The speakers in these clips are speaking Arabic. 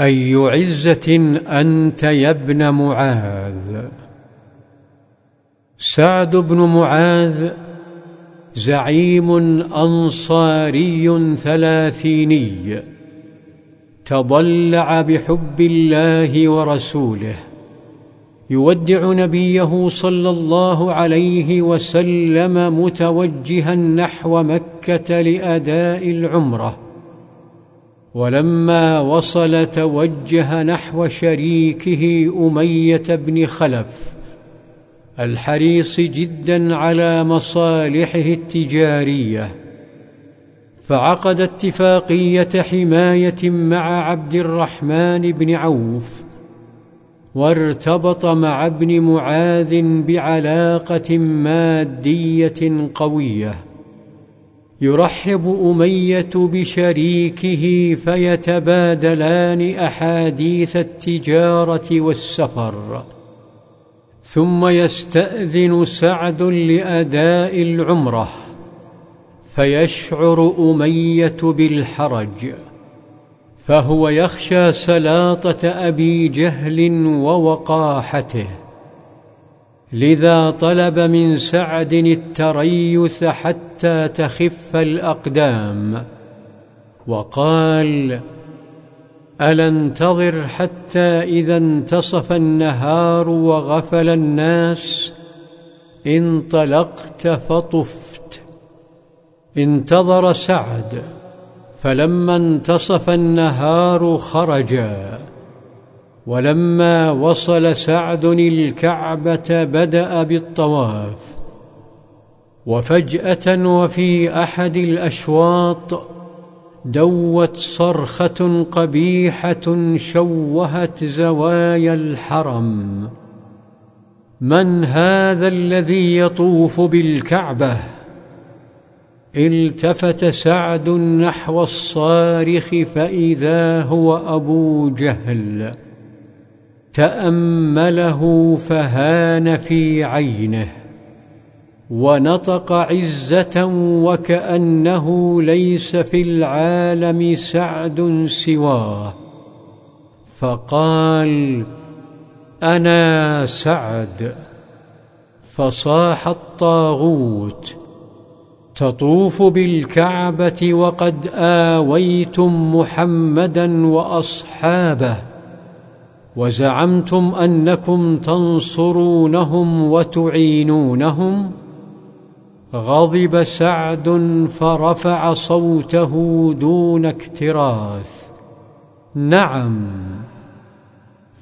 أي عزة أنت يا ابن معاذ. سعد بن معاذ زعيم أنصاري ثلاثيني تضلع بحب الله ورسوله يودع نبيه صلى الله عليه وسلم متوجها نحو مكة لأداء العمرة. ولما وصل توجه نحو شريكه أمية بن خلف الحريص جدا على مصالحه التجارية فعقد اتفاقية حماية مع عبد الرحمن بن عوف وارتبط مع ابن معاذ بعلاقة مادية قوية. يرحب أمية بشريكه فيتبادلان أحاديث التجارة والسفر. ثم يستأذن سعد لأداء العمرة فيشعر أمية بالحرج فهو يخشى سلاطة أبي جهل ووقاحته. لذا طلب من سعد التريث حتى تخف الأقدام وقال ألا انتظر حتى إذا انتصف النهار وغفل الناس انطلقت فطفت. انتظر سعد فلما انتصف النهار خرجا. ولما وصل سعد الكعبة بدأ بالطواف وفجأة وفي أحد الأشواط دوت صرخة قبيحة شوهت زوايا الحرم. من هذا الذي يطوف بالكعبة؟ التفت سعد نحو الصارخ فإذا هو أبو جهل. تأمله فهان في عينه ونطق عزة وكأنه ليس في العالم سعد سواه. فقال أنا سعد. فصاح الطاغوت تطوف بالكعبة وقد آويتم محمدا وأصحابه. وزعمتم أنكم تنصرونهم وتعينونهم؟ غضب سعد فرفع صوته دون اكتراث. نعم.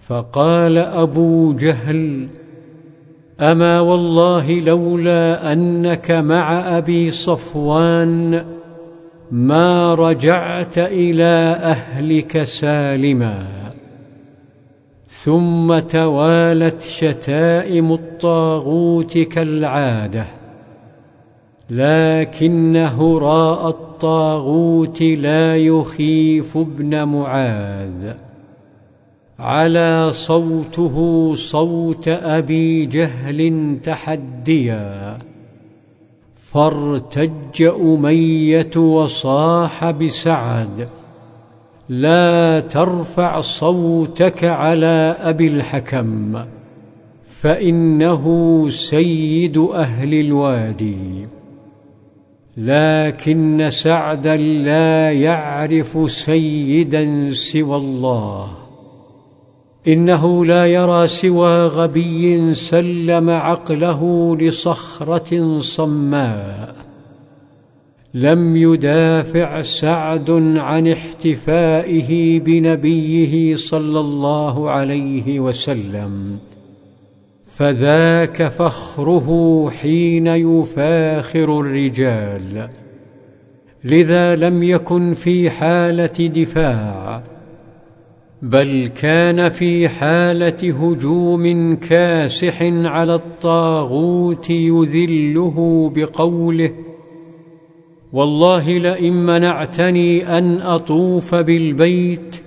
فقال أبو جهل أما والله لولا أنك مع أبي صفوان ما رجعت إلى أهلك سالما. ثم توالت شتائم الطاغوت كالعادة لكن هراء الطاغوت لا يخيف ابن معاذ. على صوته صوت أبي جهل تحديا فارتج أمية وصاح بسعد. لا ترفع صوتك على أبي الحكم فإنه سيد أهل الوادي. لكن سعدا لا يعرف سيدا سوى الله. إنه لا يرى سوى غبي سلم عقله لصخرة صماء. لم يدافع سعد عن احتفائه بنبيه صلى الله عليه وسلم فذاك فخره حين يفاخر الرجال. لذا لم يكن في حالة دفاع بل كان في حالة هجوم كاسح على الطاغوت يذله بقوله والله لئن منعتني أن أطوف بالبيت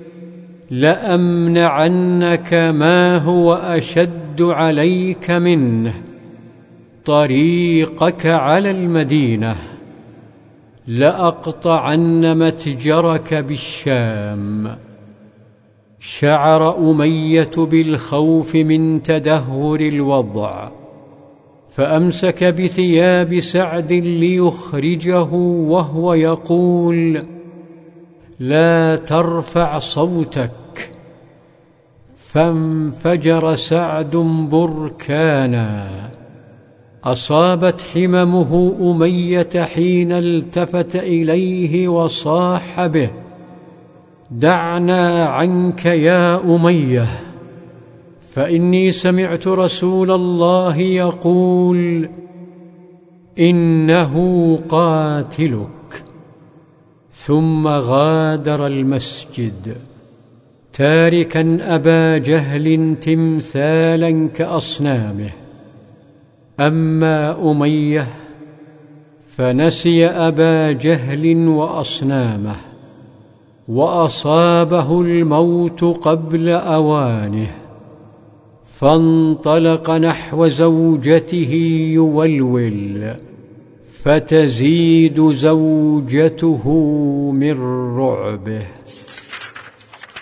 لأمنعنك ما هو أشد عليك منه طريقك على المدينة لأقطعن متجرك بالشام. شعر أمية بالخوف من تدهور الوضع. فأمسك بثياب سعد ليخرجه وهو يقول لا ترفع صوتك. فانفجر سعد بركانا. أصابت حممه أمية حين التفت إليه وصاح به دعنا عنك يا أمية. فإني سمعت رسول الله يقول إنه قاتلك. ثم غادر المسجد تاركا أبا جهل تمثالا كأصنامه. أما أمية فنسي أبا جهل وأصنامه وأصابه الموت قبل أوانه. فانطلق نحو زوجته يولول فتزيد زوجته من رعبه.